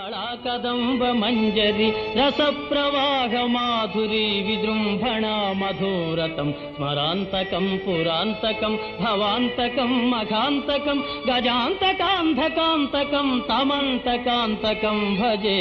कलाकदम्बमञ्जरि रसप्रवाहमाधुरी विजृम्भणा मधुरतम् स्मरान्तकम् पुरान्तकं भवान्तकं मघान्तकम् गजान्तकान्धकान्तकं तमन्तकान्तकं भजे।